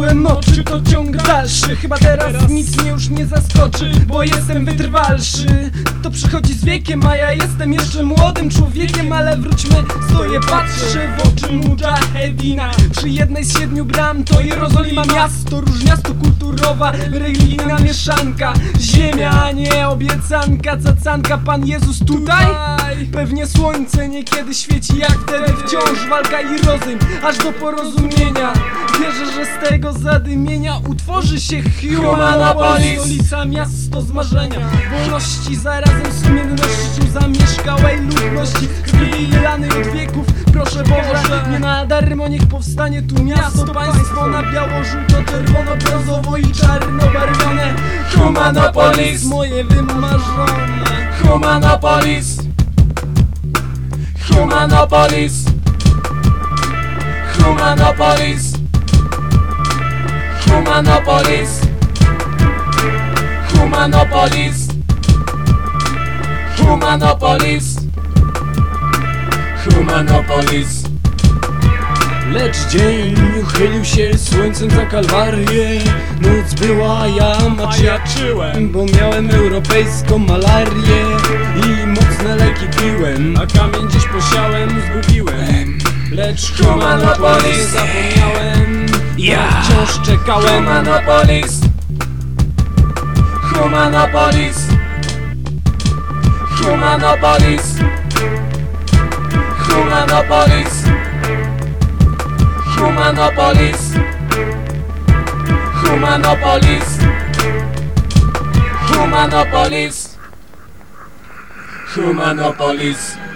Pełen oczy to ciąg dalszy. Chyba teraz nic mnie już nie zaskoczy Bo jestem wytrwalszy. To przychodzi z wiekiem, a ja jestem jeszcze młodym człowiekiem. Ale wróćmy, stoję, patrzę w oczy mujahedina Przy jednej z siedmiu bram to Jerozolima Miasto, różniasto kulturowa, religijna mieszanka. Ziemia, a nie obiecanka, cacanka Pan Jezus tutaj? Pewnie słońce niekiedy świeci jak wtedy Wciąż walka i rozum, aż do porozumienia. Wierzę, że z tego zadymienia utworzy się Humanopolis Stolica, miasto zmarzenia. Wolności zarazem sumiennością zamieszkałej ludności. Krwi lany od wieków, proszę Boże Nie na darmo niech powstanie tu miasto Państwo. Na biało, żółto, czerwono, brązowo i Humanopolis. Moje wymarzone. Humanopolis. Humanopolis. Humanopolis. Humanopolis. Humanopolis. Humanopolis. Humanopolis Lecz dzień uchylił się słońcem za kalwarię. Noc była, ja maciaczyłem Bo miałem europejską malarię I mocne leki piłem. A kamień gdzieś posiałem, zgubiłem. Lecz humanopolis zapomniałem Ja. Wciąż czekałem. Humanopolis Humanopolis Humanopolis Humanopolis Humanopolis. Humanopolis. Humanopolis. Humanopolis